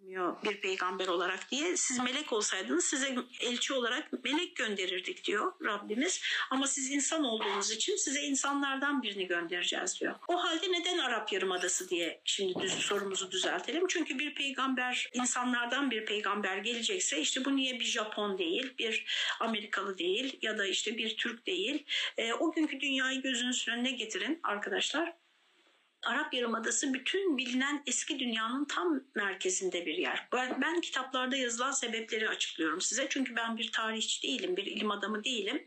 göndermiyor bir peygamber olarak diye. Siz melek olsaydınız size elçi olarak melek gönderirdik diyor Rabbimiz. Ama siz insan olduğunuz için size insanlardan birini göndereceğiz diyor. O halde neden Arap Yarımadası diye şimdi düz, sorumuzu düzeltelim. Çünkü bir peygamber insanlardan bir peygamber gelecekse işte bu niye bir Japon değil, bir Amerikalı değil ya da işte bir Türk değil. E, o günkü dünyayı gözünüzün önüne getirin arkadaşlar. Arap Yarımadası bütün bilinen eski dünyanın tam merkezinde bir yer. Ben, ben kitaplarda yazılan sebepleri açıklıyorum size. Çünkü ben bir tarihçi değilim, bir ilim adamı değilim.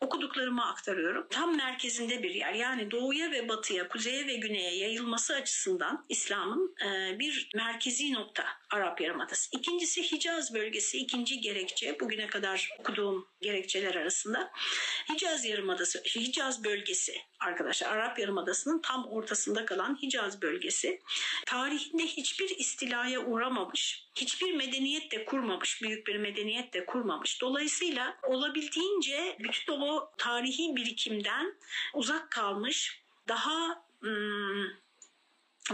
Okuduklarımı aktarıyorum. Tam merkezinde bir yer. Yani doğuya ve batıya, kuzeye ve güneye yayılması açısından İslam'ın e, bir merkezi nokta Arap Yarımadası. İkincisi Hicaz bölgesi, ikinci gerekçe. Bugüne kadar okuduğum gerekçeler arasında. Hicaz Yarımadası, Hicaz bölgesi arkadaşlar Arap Yarımadası'nın tam ortasında kalan Hicaz bölgesi tarihinde hiçbir istilaya uğramamış, hiçbir medeniyet de kurmamış, büyük bir medeniyet de kurmamış. Dolayısıyla olabildiğince bütün o tarihi birikimden uzak kalmış, daha hmm,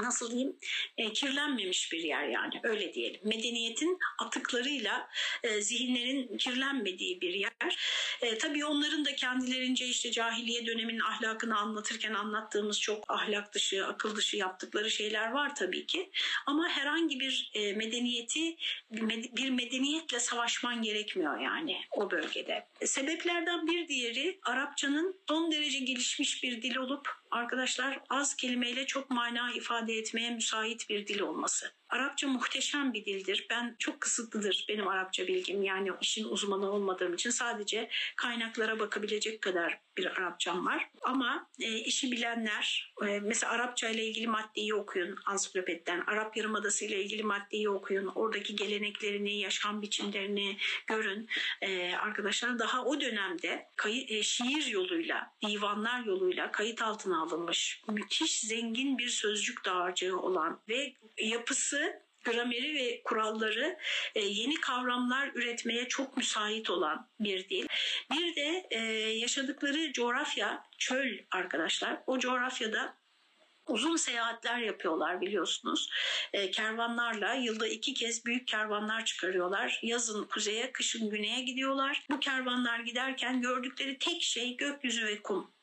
nasıl diyeyim e, kirlenmemiş bir yer yani öyle diyelim. Medeniyetin atıklarıyla e, zihinlerin kirlenmediği bir yer. E, tabii onların da kendilerince işte cahiliye döneminin ahlakını anlatırken anlattığımız çok ahlak dışı, akıl dışı yaptıkları şeyler var tabii ki. Ama herhangi bir e, medeniyeti bir medeniyetle savaşman gerekmiyor yani o bölgede. E, sebeplerden bir diğeri Arapçanın son derece gelişmiş bir dil olup arkadaşlar az kelimeyle çok mana ifade etmeye müsait bir dil olması. Arapça muhteşem bir dildir. Ben çok kısıtlıdır benim Arapça bilgim. Yani işin uzmanı olmadığım için sadece kaynaklara bakabilecek kadar bir Arapçam var. Ama e, işi bilenler e, mesela Arapça ile ilgili maddeyi okuyun ansiklopediden. Arap Yarımadası ile ilgili maddeyi okuyun. Oradaki geleneklerini, yaşam biçimlerini görün. E, arkadaşlar daha o dönemde kayı, e, şiir yoluyla, divanlar yoluyla kayıt altına alınmış müthiş zengin bir sözcük dağarcığı olan ve yapısı grameri ve kuralları e, yeni kavramlar üretmeye çok müsait olan bir dil. Bir de e, yaşadıkları coğrafya çöl arkadaşlar. O coğrafyada uzun seyahatler yapıyorlar biliyorsunuz. E, kervanlarla yılda iki kez büyük kervanlar çıkarıyorlar. Yazın kuzeye, kışın güneye gidiyorlar. Bu kervanlar giderken gördükleri tek şey gökyüzü ve kum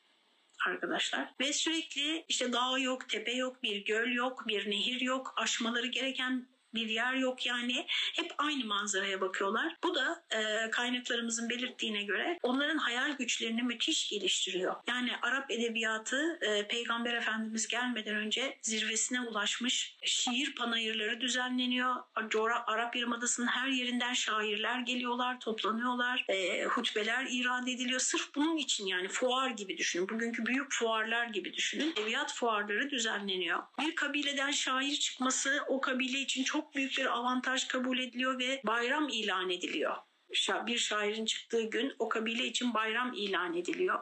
arkadaşlar. Ve sürekli işte dağ yok, tepe yok, bir göl yok, bir nehir yok, aşmaları gereken bir yer yok yani hep aynı manzaraya bakıyorlar. Bu da e, kaynaklarımızın belirttiğine göre onların hayal güçlerini müthiş geliştiriyor. Yani Arap edebiyatı e, Peygamber Efendimiz gelmeden önce zirvesine ulaşmış. Şiir panayırları düzenleniyor. Arap Yarımadası'nın her yerinden şairler geliyorlar, toplanıyorlar. E, hutbeler irade ediliyor. Sırf bunun için yani fuar gibi düşünün. Bugünkü büyük fuarlar gibi düşünün. Edebiyat fuarları düzenleniyor. Bir kabileden şair çıkması o kabile için çok çok büyük bir avantaj kabul ediliyor ve bayram ilan ediliyor bir şairin çıktığı gün o kabile için bayram ilan ediliyor.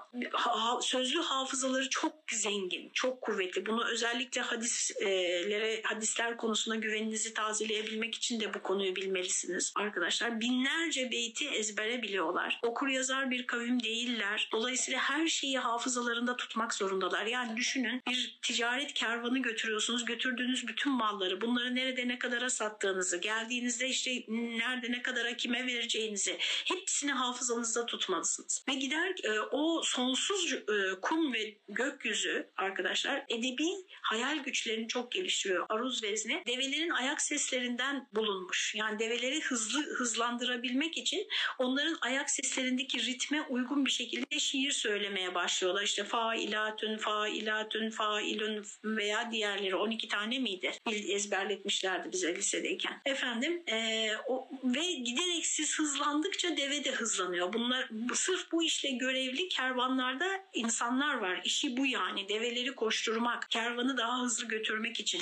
Sözlü hafızaları çok zengin, çok kuvvetli. Bunu özellikle hadislere, hadisler konusunda güveninizi tazeleyebilmek için de bu konuyu bilmelisiniz arkadaşlar. Binlerce beyti ezbere biliyorlar. Okur yazar bir kavim değiller. Dolayısıyla her şeyi hafızalarında tutmak zorundalar. Yani düşünün bir ticaret kervanı götürüyorsunuz. Götürdüğünüz bütün malları, bunları nerede ne kadara sattığınızı, geldiğinizde işte nerede ne kadara kime vereceğinizi bildiğinizi hepsini hafızanızda tutmalısınız. Ve gider e, o sonsuz e, kum ve gökyüzü arkadaşlar edebi hayal güçlerini çok geliştiriyor. Aruz vezne develerin ayak seslerinden bulunmuş. Yani develeri hızlı hızlandırabilmek için onların ayak seslerindeki ritme uygun bir şekilde şiir söylemeye başlıyorlar. İşte failatün, failatün, failün veya diğerleri 12 tane miydi? Ezberletmişlerdi bize lisedeyken. Efendim e, o, ve giderek siz hızlan hızlandıkça deve de hızlanıyor. Bunlar sırf bu işle görevli kervanlarda insanlar var. İşi bu yani. Develeri koşturmak, kervanı daha hızlı götürmek için.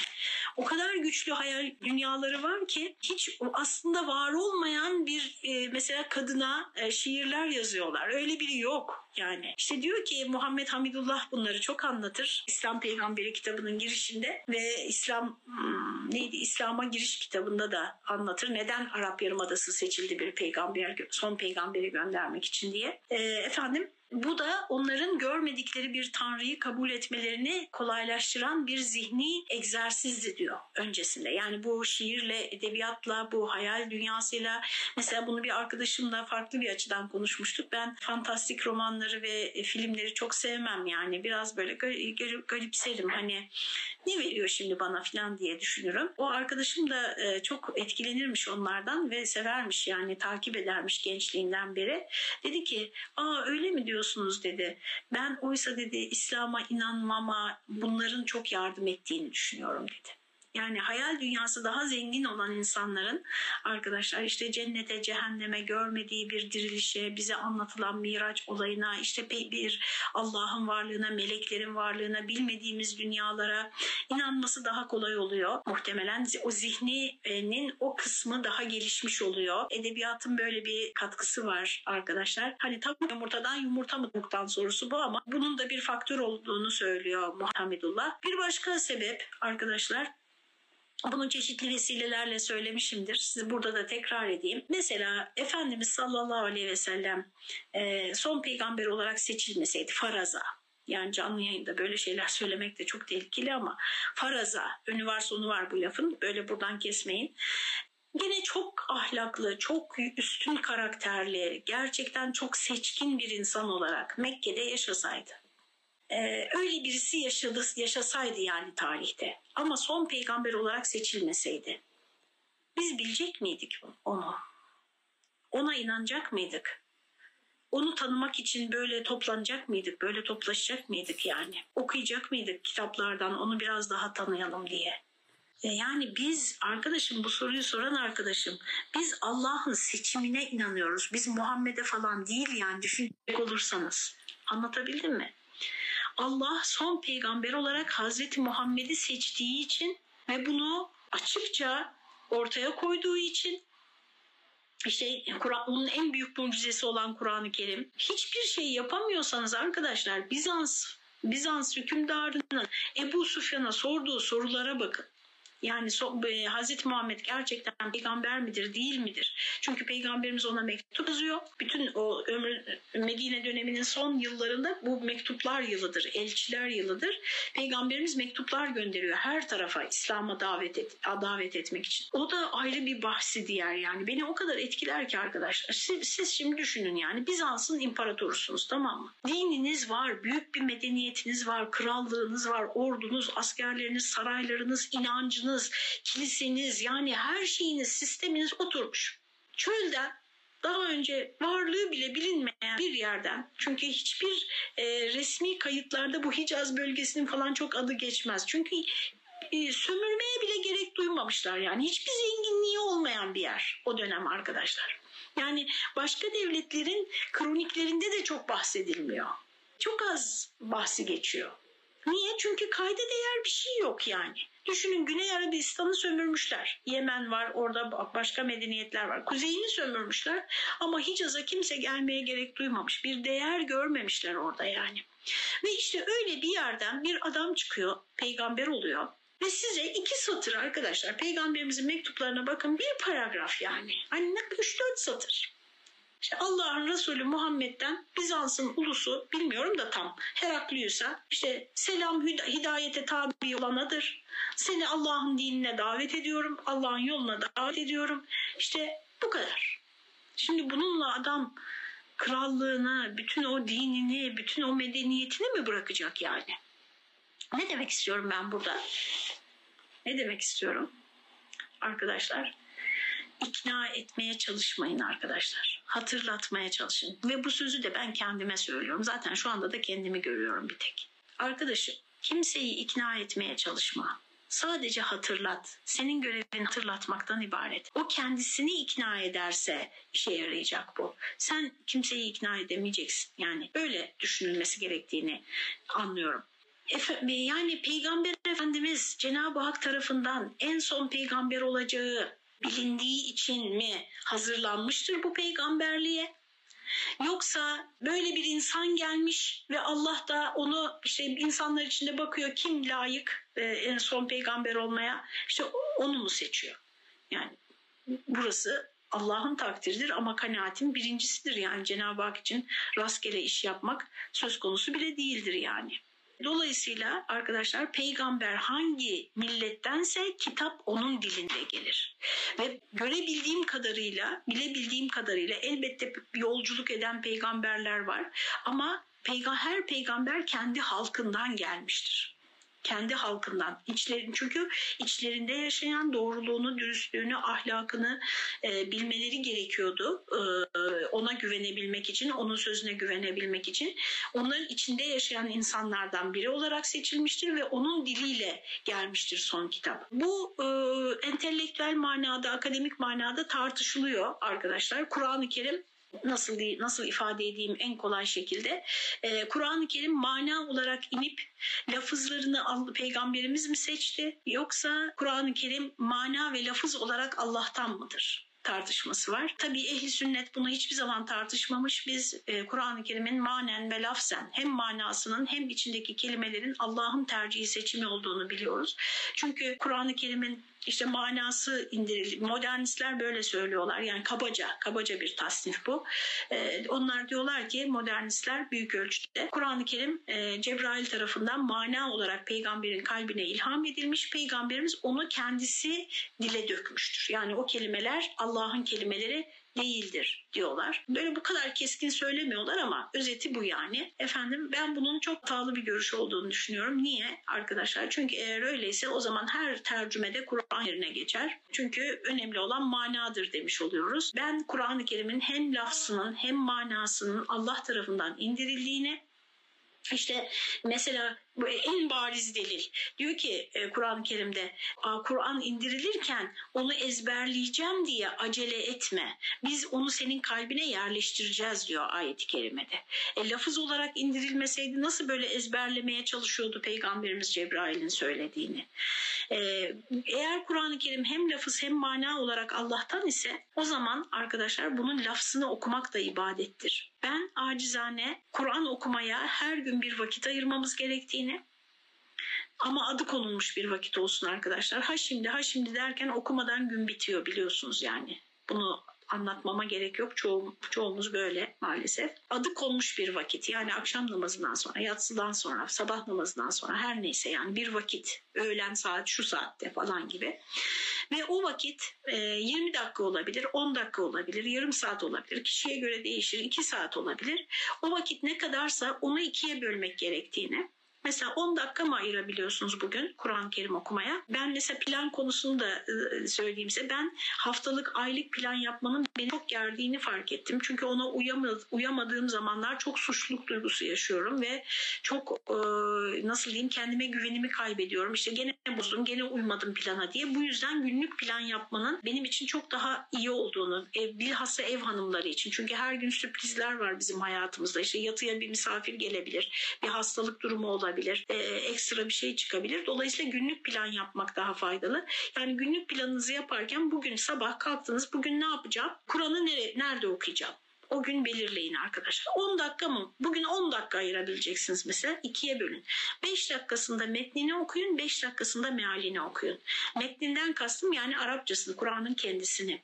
O kadar güçlü hayal dünyaları var ki hiç aslında var olmayan bir e, mesela kadına e, şiirler yazıyorlar. Öyle biri yok yani. İşte diyor ki Muhammed Hamidullah bunları çok anlatır. İslam Peygamberi kitabının girişinde ve İslam hmm, neydi? İslam'a giriş kitabında da anlatır. Neden Arap Yarımadası seçildi bir peygamber, son peygamberi göndermek için diye. E, efendim Bu da onların görmedikleri bir tanrıyı kabul etmelerini kolaylaştıran bir zihni egzersizdi diyor öncesinde. Yani bu şiirle, edebiyatla, bu hayal dünyasıyla mesela bunu bir arkadaşımla farklı bir açıdan konuşmuştuk. Ben fantastik romanları ve filmleri çok sevmem yani. Biraz böyle garipserim hani ne veriyor şimdi bana falan diye düşünürüm. O arkadaşım da e, çok etkilenirmiş onlardan ve severmiş yani takip edermiş gençliğinden beri. Dedi ki aa öyle mi diyorsunuz dedi. Ben oysa dedi İslam'a inanmama bunların çok yardım ettiğini düşünüyorum dedi. Yani hayal dünyası daha zengin olan insanların arkadaşlar işte cennete, cehenneme görmediği bir dirilişe, bize anlatılan miraç olayına, işte bir Allah'ın varlığına, meleklerin varlığına, bilmediğimiz dünyalara inanması daha kolay oluyor. Muhtemelen o zihninin o kısmı daha gelişmiş oluyor. Edebiyatın böyle bir katkısı var arkadaşlar. Hani tam yumurtadan yumurta mı sorusu bu ama bunun da bir faktör olduğunu söylüyor Muhammedullah. Bir başka sebep arkadaşlar bunu çeşitli vesilelerle söylemişimdir. Size burada da tekrar edeyim. Mesela Efendimiz sallallahu aleyhi ve sellem e, son peygamber olarak seçilmeseydi faraza yani canlı yayında böyle şeyler söylemek de çok tehlikeli ama faraza önü var sonu var bu lafın böyle buradan kesmeyin. Yine çok ahlaklı, çok üstün karakterli, gerçekten çok seçkin bir insan olarak Mekke'de yaşasaydı e, öyle birisi yaşadı, yaşasaydı yani tarihte ama son peygamber olarak seçilmeseydi biz bilecek miydik onu? Ona inanacak mıydık? Onu tanımak için böyle toplanacak mıydık? Böyle toplaşacak mıydık yani? Okuyacak mıydık kitaplardan onu biraz daha tanıyalım diye? Yani biz arkadaşım bu soruyu soran arkadaşım biz Allah'ın seçimine inanıyoruz. Biz Muhammed'e falan değil yani düşünecek olursanız. Anlatabildim mi? Allah son peygamber olarak Hazreti Muhammed'i seçtiği için ve bunu açıkça ortaya koyduğu için işte Kur'an'ın en büyük mucizesi olan Kur'an-ı Kerim. Hiçbir şey yapamıyorsanız arkadaşlar Bizans Bizans hükümdarının Ebu Sufyan'a sorduğu sorulara bakın. Yani e, Hazreti Muhammed gerçekten peygamber midir değil midir? Çünkü peygamberimiz ona mektup yazıyor. Bütün o ömrü Medine döneminin son yıllarında bu mektuplar yılıdır, elçiler yılıdır. Peygamberimiz mektuplar gönderiyor her tarafa İslam'a davet et, davet etmek için. O da ayrı bir bahsi diğer yani. Beni o kadar etkiler ki arkadaşlar. Siz, siz şimdi düşünün yani Bizans'ın imparatorusunuz tamam mı? Dininiz var, büyük bir medeniyetiniz var, krallığınız var, ordunuz, askerleriniz, saraylarınız, inancınız inancınız, kiliseniz yani her şeyiniz, sisteminiz oturmuş. Çölden daha önce varlığı bile bilinmeyen bir yerden çünkü hiçbir e, resmi kayıtlarda bu Hicaz bölgesinin falan çok adı geçmez. Çünkü e, sömürmeye bile gerek duymamışlar yani hiçbir zenginliği olmayan bir yer o dönem arkadaşlar. Yani başka devletlerin kroniklerinde de çok bahsedilmiyor. Çok az bahsi geçiyor. Niye? Çünkü kayda değer bir şey yok yani. Düşünün Güney Arabistan'ı sömürmüşler. Yemen var, orada başka medeniyetler var. Kuzeyini sömürmüşler ama Hicaz'a kimse gelmeye gerek duymamış. Bir değer görmemişler orada yani. Ve işte öyle bir yerden bir adam çıkıyor, peygamber oluyor. Ve size iki satır arkadaşlar peygamberimizin mektuplarına bakın bir paragraf yani. Hani 3-4 satır. İşte Allah'ın Resulü Muhammed'den Bizans'ın ulusu bilmiyorum da tam Heraklius'a işte selam hidayete tabi olanadır. Seni Allah'ın dinine davet ediyorum. Allah'ın yoluna davet ediyorum. İşte bu kadar. Şimdi bununla adam krallığını, bütün o dinini, bütün o medeniyetini mi bırakacak yani? Ne demek istiyorum ben burada? Ne demek istiyorum? Arkadaşlar ikna etmeye çalışmayın arkadaşlar. Hatırlatmaya çalışın. Ve bu sözü de ben kendime söylüyorum. Zaten şu anda da kendimi görüyorum bir tek. Arkadaşım kimseyi ikna etmeye çalışma. Sadece hatırlat. Senin görevin hatırlatmaktan ibaret. O kendisini ikna ederse işe yarayacak bu. Sen kimseyi ikna edemeyeceksin. Yani öyle düşünülmesi gerektiğini anlıyorum. Yani Peygamber Efendimiz Cenab-ı Hak tarafından en son peygamber olacağı bilindiği için mi hazırlanmıştır bu peygamberliğe? Yoksa böyle bir insan gelmiş ve Allah da onu işte insanlar içinde bakıyor kim layık e, en son peygamber olmaya işte onu mu seçiyor? Yani burası Allah'ın takdiridir ama kanaatim birincisidir yani Cenab-ı Hak için rastgele iş yapmak söz konusu bile değildir yani. Dolayısıyla arkadaşlar peygamber hangi millettense kitap onun dilinde gelir. Ve görebildiğim kadarıyla, bilebildiğim kadarıyla elbette yolculuk eden peygamberler var ama her peygamber kendi halkından gelmiştir kendi halkından içlerin çünkü içlerinde yaşayan doğruluğunu, dürüstlüğünü, ahlakını e, bilmeleri gerekiyordu. E, ona güvenebilmek için, onun sözüne güvenebilmek için. Onların içinde yaşayan insanlardan biri olarak seçilmiştir ve onun diliyle gelmiştir son kitap. Bu e, entelektüel manada, akademik manada tartışılıyor arkadaşlar. Kur'an-ı Kerim nasıl nasıl ifade edeyim en kolay şekilde ee, Kur'an-ı Kerim mana olarak inip lafızlarını peygamberimiz mi seçti yoksa Kur'an-ı Kerim mana ve lafız olarak Allah'tan mıdır? tartışması var. Tabii ehli sünnet bunu hiçbir zaman tartışmamış. Biz e, Kur'an-ı Kerim'in manen ve lafzen hem manasının hem içindeki kelimelerin Allah'ın tercihi seçimi olduğunu biliyoruz. Çünkü Kur'an-ı Kerim'in işte manası indirildi. Modernistler böyle söylüyorlar. Yani kabaca, kabaca bir tasnif bu. Ee, onlar diyorlar ki modernistler büyük ölçüde Kur'an-ı Kerim e, Cebrail tarafından mana olarak peygamberin kalbine ilham edilmiş. Peygamberimiz onu kendisi dile dökmüştür. Yani o kelimeler Allah'ın kelimeleri değildir diyorlar. Böyle bu kadar keskin söylemiyorlar ama özeti bu yani. Efendim ben bunun çok hatalı bir görüş olduğunu düşünüyorum. Niye arkadaşlar? Çünkü eğer öyleyse o zaman her tercümede Kur'an yerine geçer. Çünkü önemli olan manadır demiş oluyoruz. Ben Kur'an-ı Kerim'in hem lafzının hem manasının Allah tarafından indirildiğini işte mesela en bariz delil. Diyor ki e, Kur'an-ı Kerim'de Kur'an indirilirken onu ezberleyeceğim diye acele etme. Biz onu senin kalbine yerleştireceğiz diyor ayet-i kerimede. E, lafız olarak indirilmeseydi nasıl böyle ezberlemeye çalışıyordu Peygamberimiz Cebrail'in söylediğini. E, eğer Kur'an-ı Kerim hem lafız hem mana olarak Allah'tan ise o zaman arkadaşlar bunun lafzını okumak da ibadettir. Ben acizane Kur'an okumaya her gün bir vakit ayırmamız gerektiğini ama adı konulmuş bir vakit olsun arkadaşlar. Ha şimdi ha şimdi derken okumadan gün bitiyor biliyorsunuz yani. Bunu anlatmama gerek yok. Çoğu, çoğumuz böyle maalesef. Adı konmuş bir vakit yani akşam namazından sonra, yatsıdan sonra, sabah namazından sonra her neyse yani bir vakit. Öğlen saat şu saatte falan gibi. Ve o vakit 20 e, dakika olabilir, 10 dakika olabilir, yarım saat olabilir. Kişiye göre değişir, 2 saat olabilir. O vakit ne kadarsa onu ikiye bölmek gerektiğini Mesela 10 dakika mı ayırabiliyorsunuz bugün Kur'an-ı Kerim okumaya? Ben mesela plan konusunu da e, söyleyeyim size. Ben haftalık, aylık plan yapmanın beni çok gerdiğini fark ettim. Çünkü ona uyamadığım zamanlar çok suçluluk duygusu yaşıyorum ve çok e, nasıl diyeyim kendime güvenimi kaybediyorum. İşte gene bozdum, gene uymadım plana diye. Bu yüzden günlük plan yapmanın benim için çok daha iyi olduğunu, bilhassa ev hanımları için. Çünkü her gün sürprizler var bizim hayatımızda. İşte yatıya bir misafir gelebilir, bir hastalık durumu olabilir olabilir, e, ekstra bir şey çıkabilir. Dolayısıyla günlük plan yapmak daha faydalı. Yani günlük planınızı yaparken bugün sabah kalktınız, bugün ne yapacağım? Kur'an'ı nere, nerede okuyacağım? O gün belirleyin arkadaşlar. 10 dakika mı? Bugün 10 dakika ayırabileceksiniz mesela. ikiye bölün. 5 dakikasında metnini okuyun, 5 dakikasında mealini okuyun. Metninden kastım yani Arapçasını, Kur'an'ın kendisini.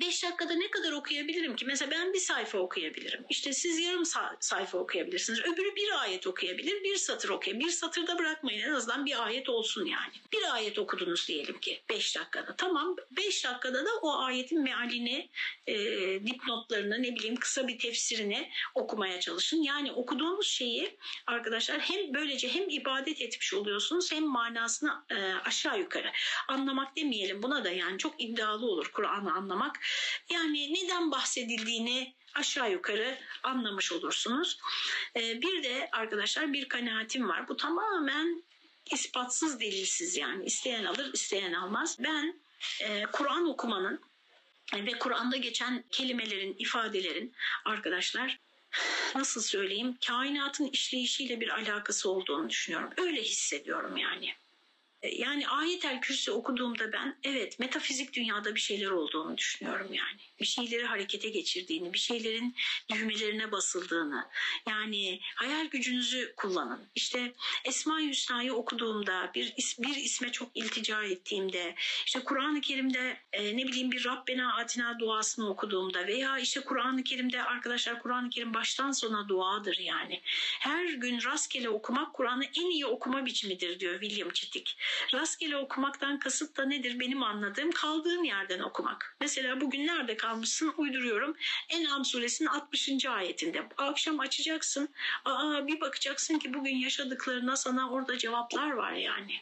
5 dakikada ne kadar okuyabilirim ki? Mesela ben bir sayfa okuyabilirim. İşte siz yarım sayfa okuyabilirsiniz. Öbürü bir ayet okuyabilir, bir satır okuyabilir. Bir satırda bırakmayın en azından bir ayet olsun yani. Bir ayet okudunuz diyelim ki 5 dakikada. Tamam 5 dakikada da o ayetin mealini, e, dipnotlarını ne bileyim kısa bir tefsirini okumaya çalışın. Yani okuduğunuz şeyi arkadaşlar hem böylece hem ibadet etmiş oluyorsunuz hem manasını e, aşağı yukarı anlamak demeyelim buna da yani çok iddialı olur Kur'an'ı anlamak. Yani neden bahsedildiğini aşağı yukarı anlamış olursunuz. Ee, bir de arkadaşlar bir kanaatim var. Bu tamamen ispatsız delilsiz yani isteyen alır isteyen almaz. Ben e, Kur'an okumanın ve Kur'an'da geçen kelimelerin, ifadelerin arkadaşlar nasıl söyleyeyim kainatın işleyişiyle bir alakası olduğunu düşünüyorum. Öyle hissediyorum yani. E, yani ayetel kürsü okuduğumda ben evet metafizik dünyada bir şeyler olduğunu düşünüyorum yani. Bir şeyleri harekete geçirdiğini, bir şeylerin düğmelerine basıldığını. Yani hayal gücünüzü kullanın. İşte Esma-i Hüsna'yı okuduğumda, bir, bir isme çok iltica ettiğimde, işte Kur'an-ı Kerim'de e, ne bileyim bir Rabbena Atina duasını okuduğumda veya işte Kur'an-ı Kerim'de arkadaşlar Kur'an-ı Kerim baştan sona duadır yani. Her gün rastgele okumak Kur'an'ı en iyi okuma biçimidir diyor William Chittick. Rastgele okumaktan kasıt da nedir benim anladığım? Kaldığın yerden okumak. Mesela bugün nerede kalmışsın? Uyduruyorum. En'am suresinin 60. ayetinde. Akşam açacaksın. Aa, bir bakacaksın ki bugün yaşadıklarına sana orada cevaplar var yani.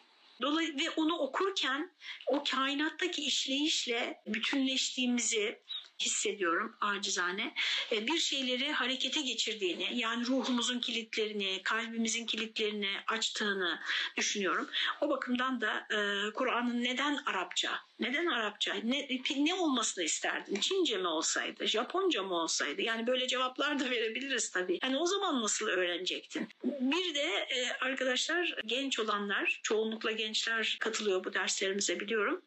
Dolayısıyla ve onu okurken o kainattaki işleyişle bütünleştiğimizi hissediyorum acizane. E, bir şeyleri harekete geçirdiğini yani ruhumuzun kilitlerini, kalbimizin kilitlerini açtığını düşünüyorum. O bakımdan da e, Kur'an'ın neden Arapça, neden Arapça, ne, ne olmasını isterdin? Çince mi olsaydı, Japonca mı olsaydı? Yani böyle cevaplar da verebiliriz tabii. Yani o zaman nasıl öğrenecektin? Bir de e, arkadaşlar genç olanlar, çoğunlukla gençler katılıyor bu derslerimize biliyorum.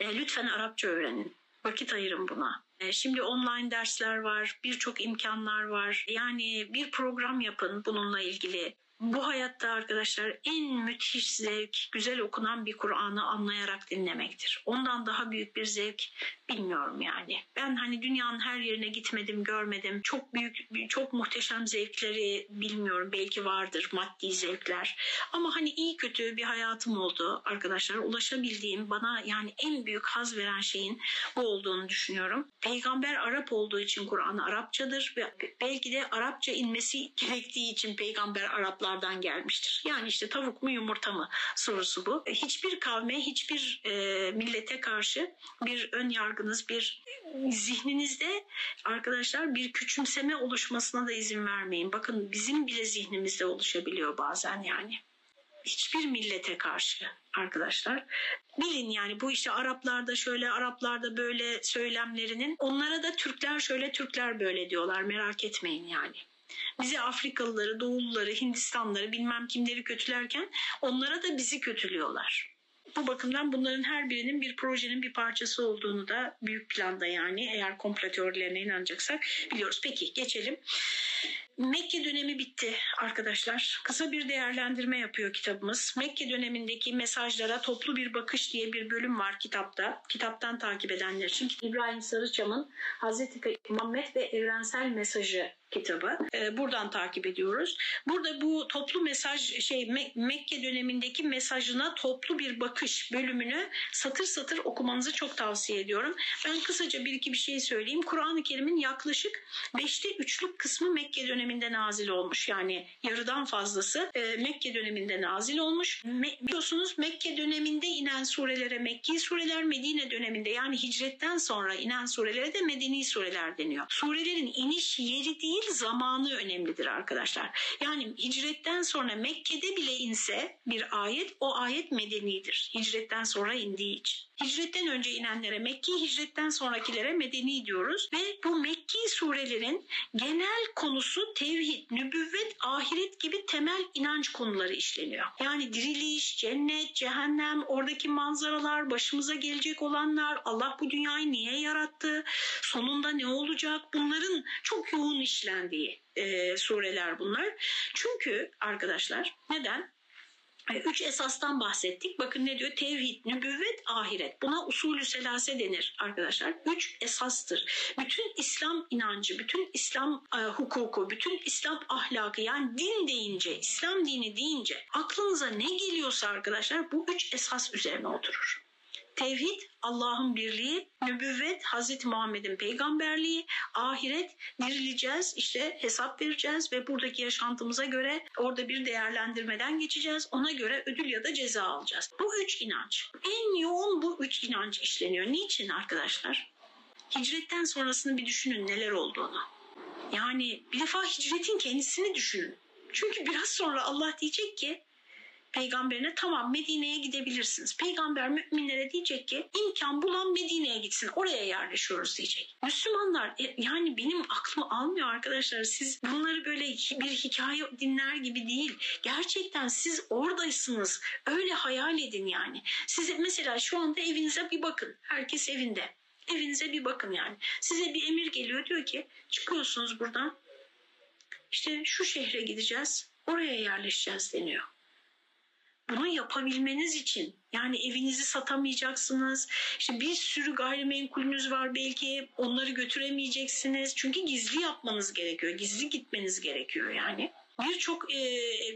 lütfen Arapça öğrenin. Vakit ayırın buna. E, şimdi online dersler var, birçok imkanlar var. Yani bir program yapın bununla ilgili. Bu hayatta arkadaşlar en müthiş zevk güzel okunan bir Kur'an'ı anlayarak dinlemektir. Ondan daha büyük bir zevk bilmiyorum yani. Ben hani dünyanın her yerine gitmedim, görmedim. Çok büyük, çok muhteşem zevkleri bilmiyorum. Belki vardır maddi zevkler. Ama hani iyi kötü bir hayatım oldu arkadaşlar. Ulaşabildiğim bana yani en büyük haz veren şeyin bu olduğunu düşünüyorum. Peygamber Arap olduğu için Kur'an Arapçadır ve belki de Arapça inmesi gerektiği için peygamber Araplardan gelmiştir. Yani işte tavuk mu yumurta mı sorusu bu. Hiçbir kavme, hiçbir e, millete karşı bir ön yargınız, bir zihninizde arkadaşlar bir küçümseme oluşmasına da izin vermeyin. Bakın bizim bile zihnimizde oluşabiliyor bazen yani hiçbir millete karşı arkadaşlar. Bilin yani bu işte Araplarda şöyle Araplarda böyle söylemlerinin onlara da Türkler şöyle Türkler böyle diyorlar merak etmeyin yani. Bizi Afrikalıları, Doğulları, Hindistanları bilmem kimleri kötülerken onlara da bizi kötülüyorlar. Bu bakımdan bunların her birinin bir projenin bir parçası olduğunu da büyük planda yani eğer komplo teorilerine inanacaksak biliyoruz. Peki geçelim. Mekke dönemi bitti arkadaşlar. Kısa bir değerlendirme yapıyor kitabımız. Mekke dönemindeki mesajlara toplu bir bakış diye bir bölüm var kitapta. Kitaptan takip edenler için İbrahim Sarıçam'ın Hazreti Muhammed ve Evrensel Mesajı kitabı. Ee, buradan takip ediyoruz. Burada bu toplu mesaj şey Mekke dönemindeki mesajına toplu bir bakış bölümünü satır satır okumanızı çok tavsiye ediyorum. Ben kısaca bir iki bir şey söyleyeyim. Kur'an-ı Kerim'in yaklaşık beşte üçlük kısmı Mekke döneminde nazil olmuş. Yani yarıdan fazlası e, Mekke döneminde nazil olmuş. Me, biliyorsunuz Mekke döneminde inen surelere Mekki sureler, Medine döneminde yani hicretten sonra inen surelere de Medeni sureler deniyor. Surelerin iniş yeri değil zamanı önemlidir arkadaşlar. Yani hicretten sonra Mekke'de bile inse bir ayet o ayet medenidir. Hicretten sonra indiği için. Hicretten önce inenlere Mekki, hicretten sonrakilere Medeni diyoruz ve bu Mekki surelerin genel konusu tevhid, nübüvvet, ahiret gibi temel inanç konuları işleniyor. Yani diriliş, cennet, cehennem, oradaki manzaralar, başımıza gelecek olanlar, Allah bu dünyayı niye yarattı, sonunda ne olacak bunların çok yoğun işlendiği e, sureler bunlar. Çünkü arkadaşlar neden? Üç esastan bahsettik. Bakın ne diyor? Tevhid, nübüvvet, ahiret. Buna usulü selase denir arkadaşlar. Üç esastır. Bütün İslam inancı, bütün İslam e, hukuku, bütün İslam ahlakı yani din deyince, İslam dini deyince aklınıza ne geliyorsa arkadaşlar bu üç esas üzerine oturur. Tevhid Allah'ın birliği, nübüvvet Hazreti Muhammed'in peygamberliği, ahiret dirileceğiz, işte hesap vereceğiz ve buradaki yaşantımıza göre orada bir değerlendirmeden geçeceğiz. Ona göre ödül ya da ceza alacağız. Bu üç inanç. En yoğun bu üç inanç işleniyor. Niçin arkadaşlar? Hicretten sonrasını bir düşünün neler olduğunu. Yani bir defa hicretin kendisini düşünün. Çünkü biraz sonra Allah diyecek ki peygamberine tamam Medine'ye gidebilirsiniz. Peygamber müminlere diyecek ki imkan bulan Medine'ye gitsin oraya yerleşiyoruz diyecek. Müslümanlar e, yani benim aklım almıyor arkadaşlar siz bunları böyle bir hikaye dinler gibi değil. Gerçekten siz oradaysınız öyle hayal edin yani. Size mesela şu anda evinize bir bakın herkes evinde. Evinize bir bakın yani. Size bir emir geliyor diyor ki çıkıyorsunuz buradan işte şu şehre gideceğiz oraya yerleşeceğiz deniyor bunu yapabilmeniz için yani evinizi satamayacaksınız. İşte bir sürü gayrimenkulünüz var belki onları götüremeyeceksiniz. Çünkü gizli yapmanız gerekiyor. Gizli gitmeniz gerekiyor yani. Birçok e,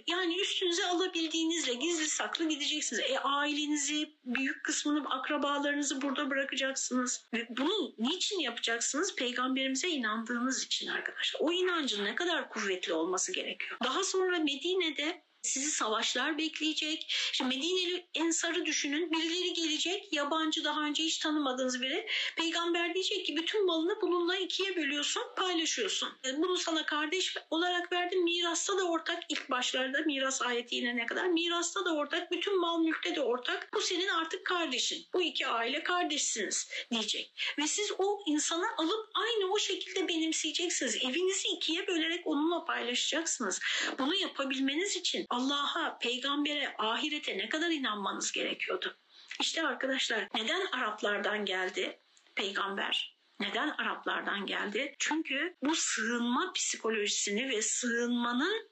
yani üstünüze alabildiğinizle gizli saklı gideceksiniz. E, ailenizi, büyük kısmını, akrabalarınızı burada bırakacaksınız. Ve bunu niçin yapacaksınız? Peygamberimize inandığınız için arkadaşlar. O inancın ne kadar kuvvetli olması gerekiyor. Daha sonra Medine'de sizi savaşlar bekleyecek. Şimdi Medineli Ensar'ı düşünün. Birileri gelecek. Yabancı daha önce hiç tanımadığınız biri. Peygamber diyecek ki bütün malını bununla ikiye bölüyorsun, paylaşıyorsun. E, bunu sana kardeş olarak verdim. Mirasta da ortak. ilk başlarda miras ayeti yine ne kadar. Mirasta da ortak. Bütün mal mülkte de ortak. Bu senin artık kardeşin. Bu iki aile kardeşsiniz diyecek. Ve siz o insanı alıp aynı o şekilde benimseyeceksiniz. Evinizi ikiye bölerek onunla paylaşacaksınız. Bunu yapabilmeniz için Allah'a, peygambere, ahirete ne kadar inanmanız gerekiyordu? İşte arkadaşlar neden Araplardan geldi peygamber? Neden Araplardan geldi? Çünkü bu sığınma psikolojisini ve sığınmanın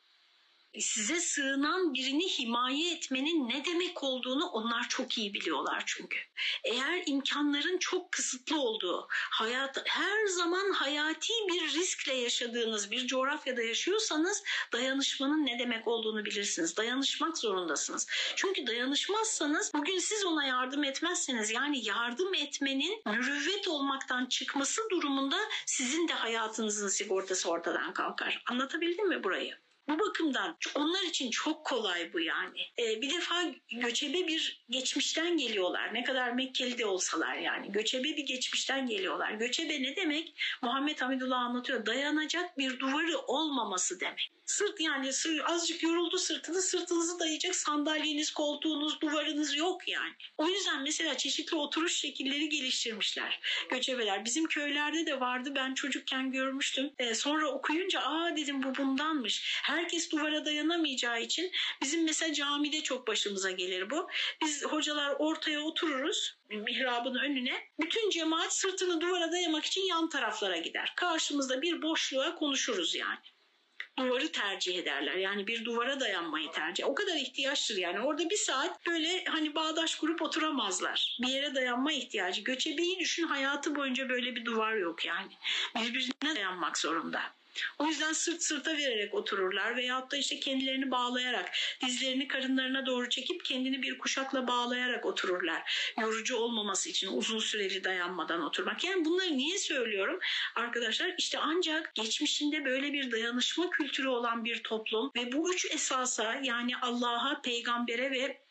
size sığınan birini himaye etmenin ne demek olduğunu onlar çok iyi biliyorlar çünkü. Eğer imkanların çok kısıtlı olduğu, hayat her zaman hayati bir riskle yaşadığınız bir coğrafyada yaşıyorsanız dayanışmanın ne demek olduğunu bilirsiniz. Dayanışmak zorundasınız. Çünkü dayanışmazsanız bugün siz ona yardım etmezseniz yani yardım etmenin mürüvvet olmaktan çıkması durumunda sizin de hayatınızın sigortası ortadan kalkar. Anlatabildim mi burayı? Bu bakımdan onlar için çok kolay bu yani. Ee, bir defa göçebe bir geçmişten geliyorlar. Ne kadar Mekkeli de olsalar yani. Göçebe bir geçmişten geliyorlar. Göçebe ne demek? Muhammed Hamidullah anlatıyor. Dayanacak bir duvarı olmaması demek. Sırt yani azıcık yoruldu sırtını sırtınızı dayayacak sandalyeniz, koltuğunuz, duvarınız yok yani. O yüzden mesela çeşitli oturuş şekilleri geliştirmişler göçebeler. Bizim köylerde de vardı ben çocukken görmüştüm. Ee, sonra okuyunca aa dedim bu bundanmış. Herkes duvara dayanamayacağı için bizim mesela camide çok başımıza gelir bu. Biz hocalar ortaya otururuz mihrabın önüne. Bütün cemaat sırtını duvara dayamak için yan taraflara gider. Karşımızda bir boşluğa konuşuruz yani duvarı tercih ederler. Yani bir duvara dayanmayı tercih. O kadar ihtiyaçtır yani. Orada bir saat böyle hani bağdaş kurup oturamazlar. Bir yere dayanma ihtiyacı. Göçebeyi düşün hayatı boyunca böyle bir duvar yok yani. Birbirine dayanmak zorunda. O yüzden sırt sırta vererek otururlar veyahut da işte kendilerini bağlayarak, dizlerini karınlarına doğru çekip kendini bir kuşakla bağlayarak otururlar. Yorucu olmaması için uzun süreli dayanmadan oturmak. Yani bunları niye söylüyorum? Arkadaşlar işte ancak geçmişinde böyle bir dayanışma kültürü olan bir toplum ve bu üç esasa yani Allah'a, peygambere ve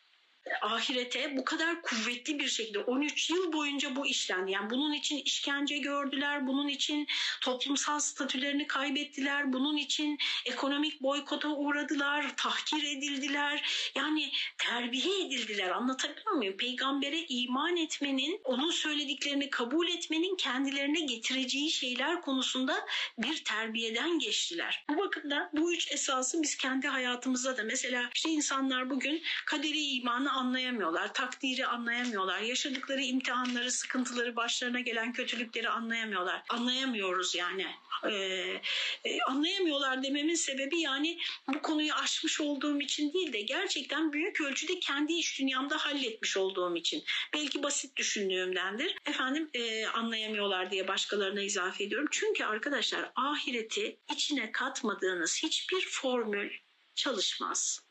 ahirete bu kadar kuvvetli bir şekilde 13 yıl boyunca bu işlendi. Yani bunun için işkence gördüler, bunun için toplumsal statülerini kaybettiler, bunun için ekonomik boykota uğradılar, tahkir edildiler. Yani terbiye edildiler. Anlatabiliyor muyum? Peygambere iman etmenin, onun söylediklerini kabul etmenin kendilerine getireceği şeyler konusunda bir terbiyeden geçtiler. Bu bakımdan bu üç esası biz kendi hayatımızda da mesela işte insanlar bugün kaderi imanı anlayamıyorlar, takdiri anlayamıyorlar, yaşadıkları imtihanları, sıkıntıları, başlarına gelen kötülükleri anlayamıyorlar. Anlayamıyoruz yani. Ee, e, anlayamıyorlar dememin sebebi yani bu konuyu aşmış olduğum için değil de gerçekten büyük ölçüde kendi iş dünyamda halletmiş olduğum için. Belki basit düşündüğümdendir. Efendim e, anlayamıyorlar diye başkalarına izafe ediyorum. Çünkü arkadaşlar ahireti içine katmadığınız hiçbir formül çalışmaz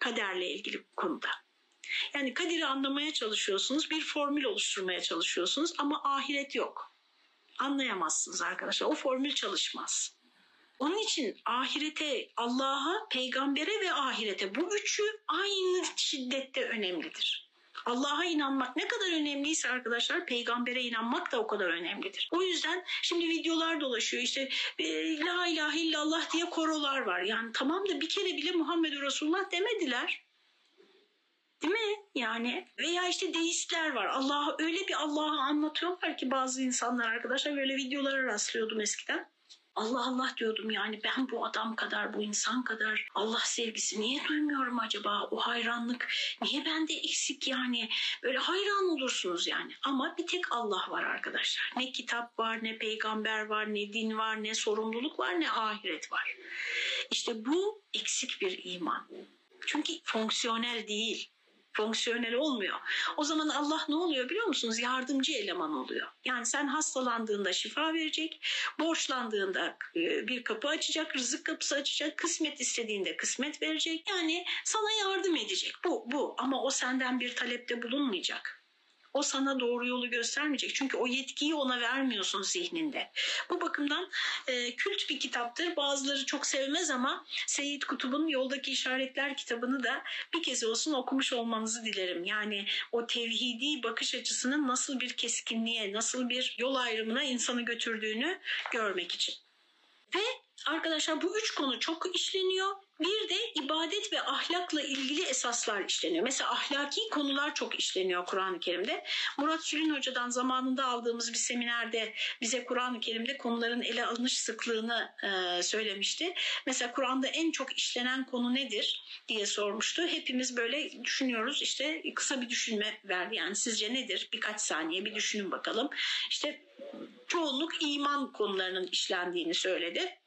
kaderle ilgili konuda. Yani kaderi anlamaya çalışıyorsunuz, bir formül oluşturmaya çalışıyorsunuz ama ahiret yok. Anlayamazsınız arkadaşlar. O formül çalışmaz. Onun için ahirete, Allah'a, peygambere ve ahirete bu üçü aynı şiddette önemlidir. Allah'a inanmak ne kadar önemliyse arkadaşlar peygambere inanmak da o kadar önemlidir. O yüzden şimdi videolar dolaşıyor işte e, la ilahe illallah diye korolar var. Yani tamam da bir kere bile Muhammed Resulullah demediler. Değil mi? Yani veya işte deistler var. Allah öyle bir Allah'ı anlatıyorlar ki bazı insanlar arkadaşlar böyle videolara rastlıyordum eskiden. Allah Allah diyordum yani ben bu adam kadar bu insan kadar Allah sevgisi niye duymuyorum acaba? O hayranlık niye bende eksik yani? Böyle hayran olursunuz yani. Ama bir tek Allah var arkadaşlar. Ne kitap var ne peygamber var ne din var ne sorumluluk var ne ahiret var. İşte bu eksik bir iman. Çünkü fonksiyonel değil fonksiyonel olmuyor. O zaman Allah ne oluyor biliyor musunuz? Yardımcı eleman oluyor. Yani sen hastalandığında şifa verecek, borçlandığında e, bir kapı açacak, rızık kapısı açacak, kısmet istediğinde kısmet verecek. Yani sana yardım edecek. Bu bu ama o senden bir talepte bulunmayacak. O sana doğru yolu göstermeyecek. Çünkü o yetkiyi ona vermiyorsun zihninde. Bu bakımdan e, kült bir kitaptır. Bazıları çok sevmez ama Seyit Kutub'un Yoldaki İşaretler kitabını da bir kez olsun okumuş olmanızı dilerim. Yani o tevhidi bakış açısının nasıl bir keskinliğe, nasıl bir yol ayrımına insanı götürdüğünü görmek için. Ve arkadaşlar bu üç konu çok işleniyor. Bir de ibadet ve ahlakla ilgili esaslar işleniyor. Mesela ahlaki konular çok işleniyor Kur'an-ı Kerim'de. Murat Sülün Hoca'dan zamanında aldığımız bir seminerde bize Kur'an-ı Kerim'de konuların ele alınış sıklığını e, söylemişti. Mesela Kur'an'da en çok işlenen konu nedir diye sormuştu. Hepimiz böyle düşünüyoruz. İşte kısa bir düşünme verdi. Yani sizce nedir? Birkaç saniye bir düşünün bakalım. İşte çoğunluk iman konularının işlendiğini söyledi.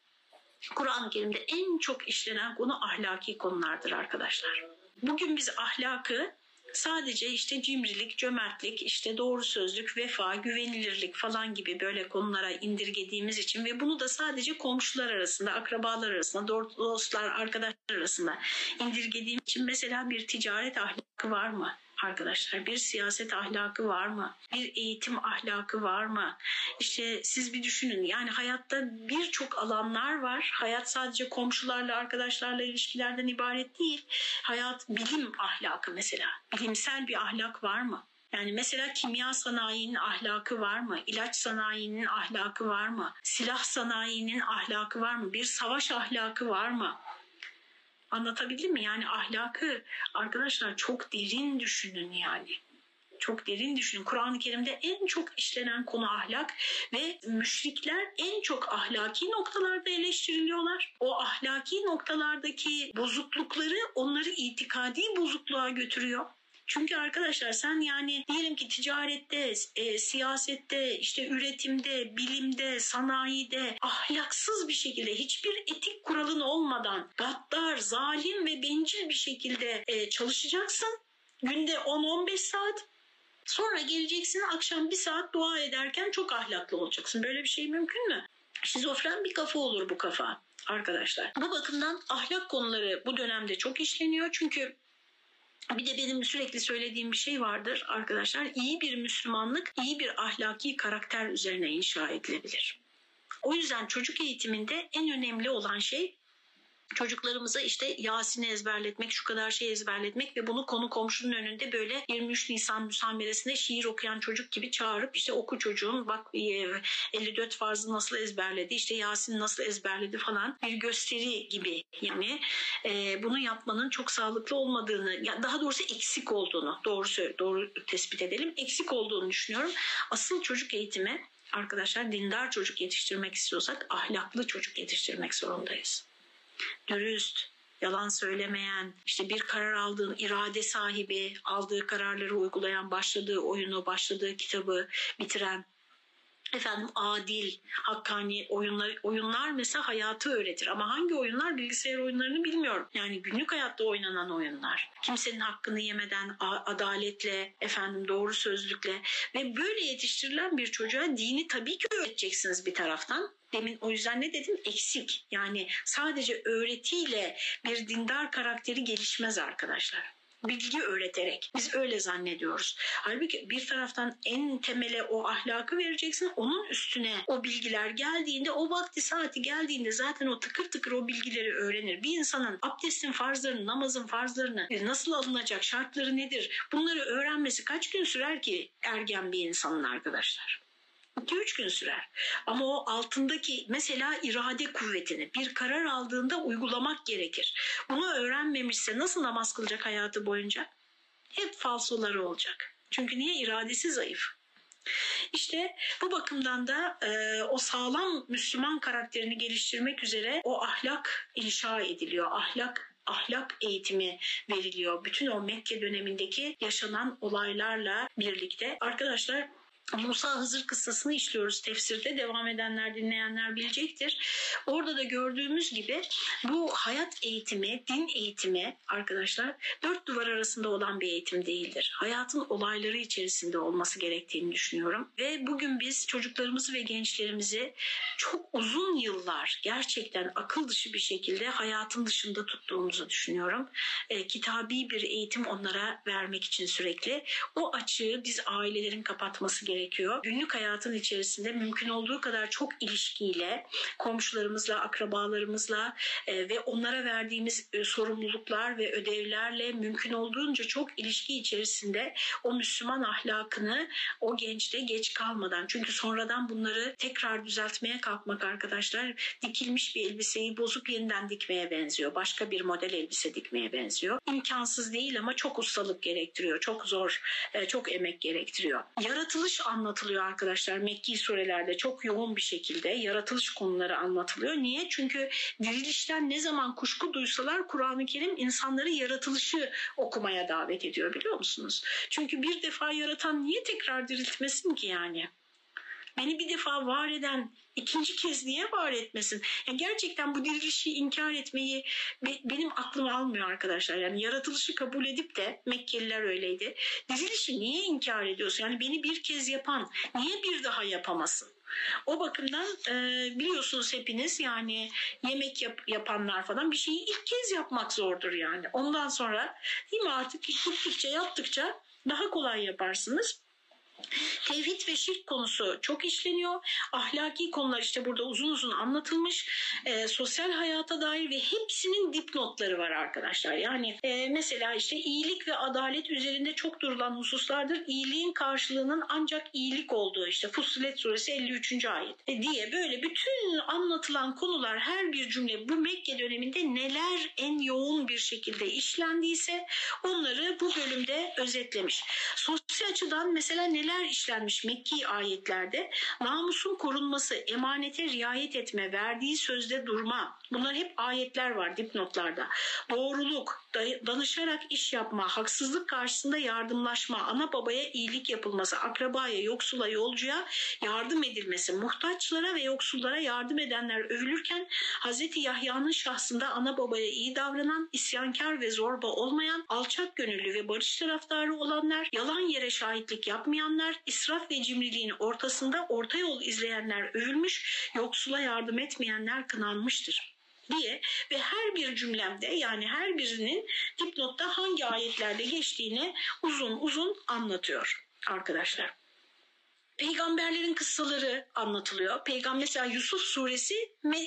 Kur'an-ı Kerim'de en çok işlenen konu ahlaki konulardır arkadaşlar. Bugün biz ahlakı sadece işte cimrilik, cömertlik, işte doğru sözlük, vefa, güvenilirlik falan gibi böyle konulara indirgediğimiz için ve bunu da sadece komşular arasında, akrabalar arasında, dostlar, arkadaşlar arasında indirgediğim için mesela bir ticaret ahlakı var mı? Arkadaşlar? Bir siyaset ahlakı var mı? Bir eğitim ahlakı var mı? İşte siz bir düşünün. Yani hayatta birçok alanlar var. Hayat sadece komşularla, arkadaşlarla ilişkilerden ibaret değil. Hayat bilim ahlakı mesela. Bilimsel bir ahlak var mı? Yani mesela kimya sanayinin ahlakı var mı? İlaç sanayinin ahlakı var mı? Silah sanayinin ahlakı var mı? Bir savaş ahlakı var mı? Anlatabildim mi? Yani ahlakı arkadaşlar çok derin düşünün yani. Çok derin düşünün. Kur'an-ı Kerim'de en çok işlenen konu ahlak ve müşrikler en çok ahlaki noktalarda eleştiriliyorlar. O ahlaki noktalardaki bozuklukları onları itikadi bozukluğa götürüyor. Çünkü arkadaşlar sen yani diyelim ki ticarette, e, siyasette, işte üretimde, bilimde, sanayide ahlaksız bir şekilde hiçbir etik kuralın olmadan gaddar, zalim ve bencil bir şekilde e, çalışacaksın. Günde 10-15 saat Sonra geleceksin akşam bir saat dua ederken çok ahlaklı olacaksın. Böyle bir şey mümkün mü? Şizofren bir kafa olur bu kafa arkadaşlar. Bu bakımdan ahlak konuları bu dönemde çok işleniyor. Çünkü bir de benim sürekli söylediğim bir şey vardır arkadaşlar. İyi bir Müslümanlık, iyi bir ahlaki karakter üzerine inşa edilebilir. O yüzden çocuk eğitiminde en önemli olan şey çocuklarımıza işte Yasin'i ezberletmek, şu kadar şey ezberletmek ve bunu konu komşunun önünde böyle 23 Nisan müsameresinde şiir okuyan çocuk gibi çağırıp işte oku çocuğum bak 54 e, farzı nasıl ezberledi, işte Yasin nasıl ezberledi falan bir gösteri gibi yani e, bunu yapmanın çok sağlıklı olmadığını, ya daha doğrusu eksik olduğunu doğru doğru tespit edelim. Eksik olduğunu düşünüyorum. Asıl çocuk eğitimi arkadaşlar dindar çocuk yetiştirmek istiyorsak ahlaklı çocuk yetiştirmek zorundayız dürüst, yalan söylemeyen, işte bir karar aldığın irade sahibi, aldığı kararları uygulayan, başladığı oyunu, başladığı kitabı bitiren, efendim adil, hakkani oyunlar oyunlar mesela hayatı öğretir. Ama hangi oyunlar bilgisayar oyunlarını bilmiyorum. Yani günlük hayatta oynanan oyunlar. Kimsenin hakkını yemeden adaletle, efendim doğru sözlükle ve böyle yetiştirilen bir çocuğa dini tabii ki öğreteceksiniz bir taraftan. Demin o yüzden ne dedim? Eksik. Yani sadece öğretiyle bir dindar karakteri gelişmez arkadaşlar bilgi öğreterek. Biz öyle zannediyoruz. Halbuki bir taraftan en temele o ahlakı vereceksin. Onun üstüne o bilgiler geldiğinde o vakti saati geldiğinde zaten o tıkır tıkır o bilgileri öğrenir. Bir insanın abdestin farzlarını, namazın farzlarını nasıl alınacak, şartları nedir? Bunları öğrenmesi kaç gün sürer ki ergen bir insanın arkadaşlar? 2-3 gün sürer. Ama o altındaki mesela irade kuvvetini bir karar aldığında uygulamak gerekir. Bunu öğrenmemişse nasıl namaz kılacak hayatı boyunca? hep falsoları olacak. Çünkü niye? iradesi zayıf. İşte bu bakımdan da e, o sağlam Müslüman karakterini geliştirmek üzere o ahlak inşa ediliyor. Ahlak ahlak eğitimi veriliyor. Bütün o Mekke dönemindeki yaşanan olaylarla birlikte. Arkadaşlar Musa Hızır kıssasını işliyoruz tefsirde. Devam edenler, dinleyenler bilecektir. Orada da gördüğümüz gibi bu hayat eğitimi, din eğitimi arkadaşlar dört duvar arasında olan bir eğitim değildir. Hayatın olayları içerisinde olması gerektiğini düşünüyorum. Ve bugün biz çocuklarımızı ve gençlerimizi çok uzun yıllar gerçekten akıl dışı bir şekilde hayatın dışında tuttuğumuzu düşünüyorum. E, kitabi bir eğitim onlara vermek için sürekli. O açığı biz ailelerin kapatması gerekiyor gerekiyor. Günlük hayatın içerisinde mümkün olduğu kadar çok ilişkiyle, komşularımızla, akrabalarımızla e, ve onlara verdiğimiz e, sorumluluklar ve ödevlerle mümkün olduğunca çok ilişki içerisinde o Müslüman ahlakını o gençte geç kalmadan. Çünkü sonradan bunları tekrar düzeltmeye kalkmak arkadaşlar dikilmiş bir elbiseyi bozup yeniden dikmeye benziyor. Başka bir model elbise dikmeye benziyor. İmkansız değil ama çok ustalık gerektiriyor. Çok zor, e, çok emek gerektiriyor. Yaratılış anlatılıyor arkadaşlar Mekki surelerde çok yoğun bir şekilde yaratılış konuları anlatılıyor. Niye? Çünkü dirilişten ne zaman kuşku duysalar Kur'an-ı Kerim insanları yaratılışı okumaya davet ediyor biliyor musunuz? Çünkü bir defa yaratan niye tekrar diriltmesin ki yani? Beni bir defa var eden ikinci kez niye var etmesin? Yani gerçekten bu dirilişi inkar etmeyi benim aklım almıyor arkadaşlar. Yani yaratılışı kabul edip de Mekkeliler öyleydi. Dirilişi niye inkar ediyorsun? Yani beni bir kez yapan niye bir daha yapamasın? O bakımdan e, biliyorsunuz hepiniz yani yemek yap, yapanlar falan bir şeyi ilk kez yapmak zordur yani. Ondan sonra değil mi artık gittikçe yaptıkça daha kolay yaparsınız. Tevhid ve şirk konusu çok işleniyor. Ahlaki konular işte burada uzun uzun anlatılmış. E, sosyal hayata dair ve hepsinin dipnotları var arkadaşlar. Yani e, mesela işte iyilik ve adalet üzerinde çok durulan hususlardır. İyiliğin karşılığının ancak iyilik olduğu işte Fussilet suresi 53. ayet e, diye böyle bütün anlatılan konular her bir cümle bu Mekke döneminde neler en yoğun bir şekilde işlendiyse onları bu bölümde özetlemiş. Sosyal açıdan mesela neler neler işlenmiş Mekki ayetlerde? Namusun korunması, emanete riayet etme, verdiği sözde durma. Bunlar hep ayetler var dipnotlarda. Doğruluk, danışarak iş yapma, haksızlık karşısında yardımlaşma, ana babaya iyilik yapılması, akrabaya, yoksula, yolcuya yardım edilmesi, muhtaçlara ve yoksullara yardım edenler övülürken Hz. Yahya'nın şahsında ana babaya iyi davranan, isyankar ve zorba olmayan, alçak gönüllü ve barış taraftarı olanlar, yalan yere şahitlik yapmayanlar, israf ve cimriliğin ortasında orta yol izleyenler övülmüş, yoksula yardım etmeyenler kınanmıştır diye ve her bir cümlemde yani her birinin dipnotta hangi ayetlerde geçtiğini uzun uzun anlatıyor arkadaşlar. Peygamberlerin kıssaları anlatılıyor. Peygamber mesela Yusuf suresi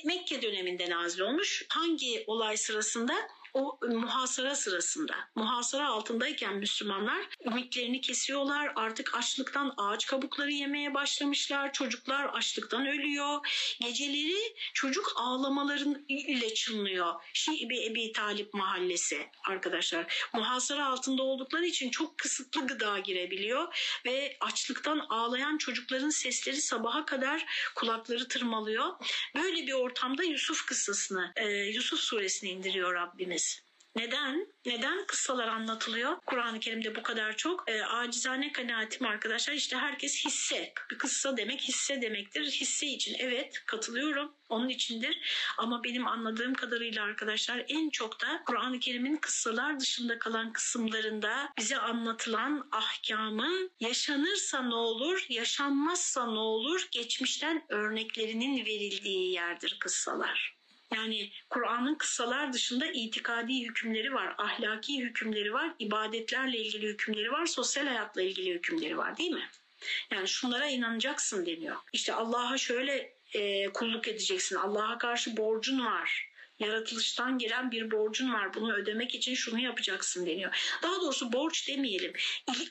Mekke döneminde nazil olmuş. Hangi olay sırasında? O muhasara sırasında, muhasara altındayken Müslümanlar ümitlerini kesiyorlar. Artık açlıktan ağaç kabukları yemeye başlamışlar. Çocuklar açlıktan ölüyor. Geceleri çocuk ağlamaların ile çınlıyor. Şiibi Ebi Talip mahallesi arkadaşlar. Muhasara altında oldukları için çok kısıtlı gıda girebiliyor ve açlıktan ağlayan çocukların sesleri sabaha kadar kulakları tırmalıyor. Böyle bir ortamda Yusuf kıssasını, Yusuf suresini indiriyor Rabbimiz. Neden? Neden kıssalar anlatılıyor? Kur'an-ı Kerim'de bu kadar çok. E, acizane kanaatim arkadaşlar işte herkes hisse. Bir kıssa demek hisse demektir. Hisse için evet katılıyorum. Onun içindir. Ama benim anladığım kadarıyla arkadaşlar en çok da Kur'an-ı Kerim'in kıssalar dışında kalan kısımlarında bize anlatılan ahkamın yaşanırsa ne olur, yaşanmazsa ne olur geçmişten örneklerinin verildiği yerdir kıssalar. Yani Kur'an'ın kıssalar dışında itikadi hükümleri var, ahlaki hükümleri var, ibadetlerle ilgili hükümleri var, sosyal hayatla ilgili hükümleri var değil mi? Yani şunlara inanacaksın deniyor. İşte Allah'a şöyle e, kulluk edeceksin, Allah'a karşı borcun var. Yaratılıştan gelen bir borcun var. Bunu ödemek için şunu yapacaksın deniyor. Daha doğrusu borç demeyelim.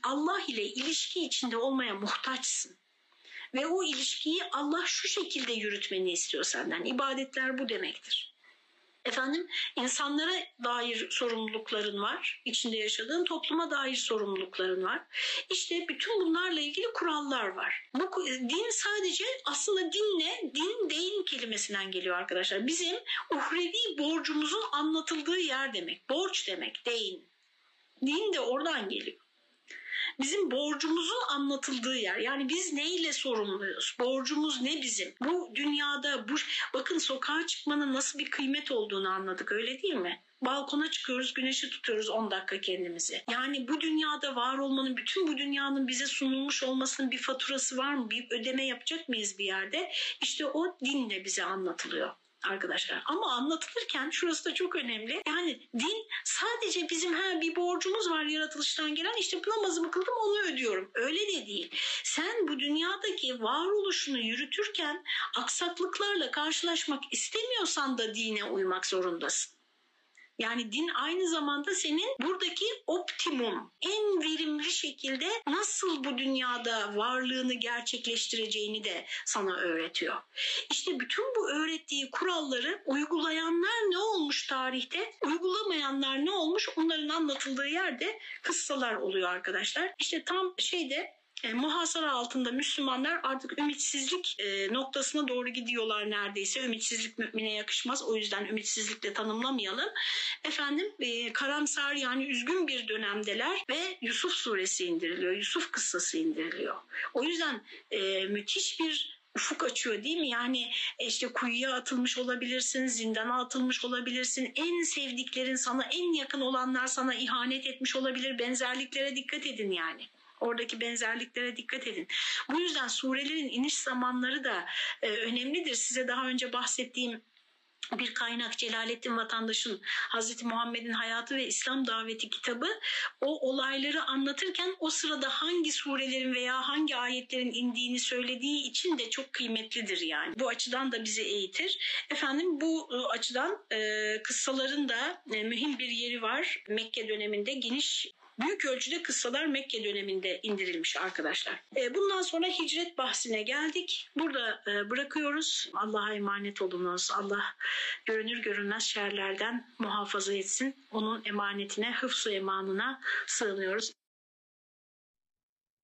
Allah ile ilişki içinde olmaya muhtaçsın. Ve o ilişkiyi Allah şu şekilde yürütmeni istiyor senden. İbadetler bu demektir. Efendim insanlara dair sorumlulukların var. İçinde yaşadığın topluma dair sorumlulukların var. İşte bütün bunlarla ilgili kurallar var. Bu din sadece aslında din ne? Din deyin kelimesinden geliyor arkadaşlar. Bizim uhrevi borcumuzun anlatıldığı yer demek. Borç demek deyin. Din de oradan geliyor bizim borcumuzun anlatıldığı yer. Yani biz neyle sorumluyuz? Borcumuz ne bizim? Bu dünyada bu bakın sokağa çıkmanın nasıl bir kıymet olduğunu anladık öyle değil mi? Balkona çıkıyoruz, güneşi tutuyoruz 10 dakika kendimizi. Yani bu dünyada var olmanın, bütün bu dünyanın bize sunulmuş olmasının bir faturası var mı? Bir ödeme yapacak mıyız bir yerde? İşte o dinle bize anlatılıyor arkadaşlar. Ama anlatılırken şurası da çok önemli. Yani din sadece bizim ha bir borcumuz var yaratılıştan gelen işte namazımı kıldım onu ödüyorum. Öyle de değil. Sen bu dünyadaki varoluşunu yürütürken aksaklıklarla karşılaşmak istemiyorsan da dine uymak zorundasın. Yani din aynı zamanda senin buradaki optimum, en verimli şekilde nasıl bu dünyada varlığını gerçekleştireceğini de sana öğretiyor. İşte bütün bu öğrettiği kuralları uygulayanlar ne olmuş tarihte, uygulamayanlar ne olmuş onların anlatıldığı yerde kıssalar oluyor arkadaşlar. İşte tam şeyde e, muhasara altında Müslümanlar artık ümitsizlik e, noktasına doğru gidiyorlar neredeyse. Ümitsizlik mümine yakışmaz. O yüzden ümitsizlikle tanımlamayalım. Efendim e, karamsar yani üzgün bir dönemdeler ve Yusuf suresi indiriliyor. Yusuf kıssası indiriliyor. O yüzden e, müthiş bir ufuk açıyor değil mi? Yani e, işte kuyuya atılmış olabilirsin, zindana atılmış olabilirsin. En sevdiklerin sana en yakın olanlar sana ihanet etmiş olabilir. Benzerliklere dikkat edin yani. Oradaki benzerliklere dikkat edin. Bu yüzden surelerin iniş zamanları da e, önemlidir. Size daha önce bahsettiğim bir kaynak Celalettin Vatandaş'ın Hazreti Muhammed'in Hayatı ve İslam Daveti kitabı o olayları anlatırken o sırada hangi surelerin veya hangi ayetlerin indiğini söylediği için de çok kıymetlidir yani. Bu açıdan da bizi eğitir. Efendim bu e, açıdan e, kıssaların da e, mühim bir yeri var. Mekke döneminde geniş büyük ölçüde kıssalar Mekke döneminde indirilmiş arkadaşlar. E, bundan sonra hicret bahsine geldik. Burada e, bırakıyoruz. Allah'a emanet olunuz. Allah görünür görünmez şerlerden muhafaza etsin. Onun emanetine, hıfzu emanına sığınıyoruz.